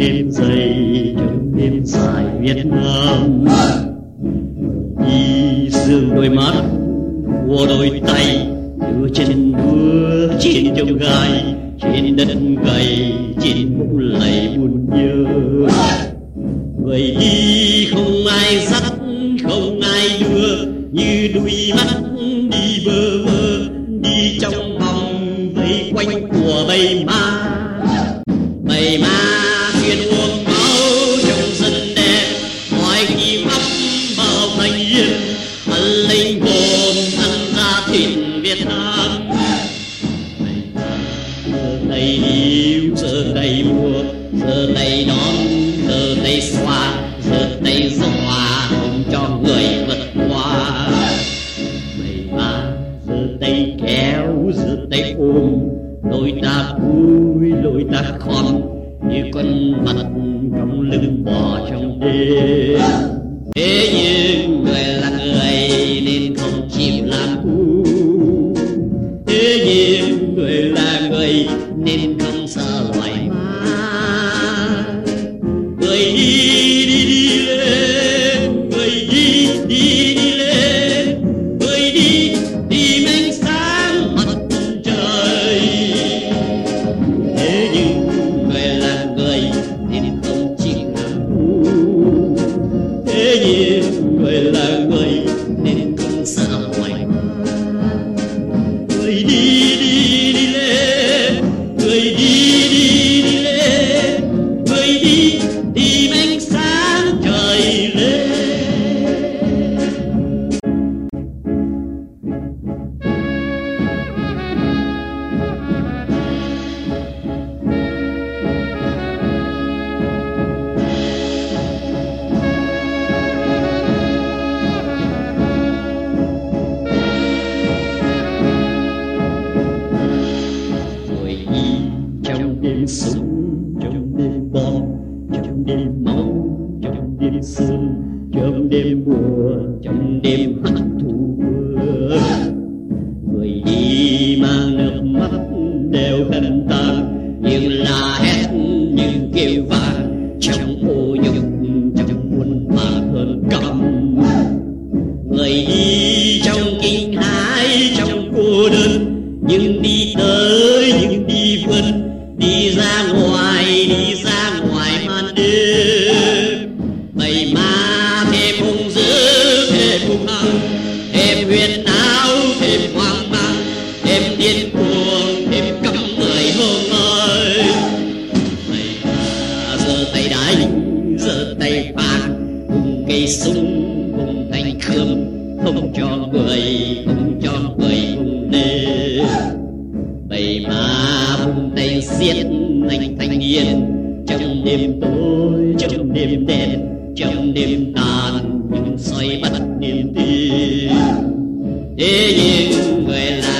trong đêm dài Việt Nam. Đi sương đôi mắt qua đôi tay, đưa chân mưa trên trong gai, trên đất gầy, trên mũ lầy buồn nhớ. Người đi không ai dắt, không ai đưa, như đuôi mắt đi bơ vơ, đi trong vòng vây quanh của bầy ma. Bầy ma việt giờ tay yêu giờ tay mua giờ tay đón giờ tay xoa giờ tay dọa không cho người vượt qua mày ba giờ tay kéo giờ tay ôm lôi ta vui lôi ta khom như con vật trong lưng bò trong đêm thế nhưng đêm máu trong đêm sương trong đêm mùa trong đêm hận thù mưa. Người đi mang nước mắt đều khăn ta, nhưng là hết những kêu vàng trong ô nhục trong buồn mà hơn cầm người đi trong kinh hãi trong cô đơn nhưng đi tới đêm bầy ma thêm hung dữ thêm hung hăng thêm huyền áo thêm hoang mang. Thêm điên cuồng thêm cắm người hương ơi. Bầy ma, giơ tay đánh giơ tay phạt. Cùng cây súng, cùng thanh khương không cho người, không cho người cùng đêm bầy ma, vung tay giết anh thanh niên trong đêm tối trong đêm đen trong đêm tàn nhưng soi bắt niềm tin. Thế nhưng người là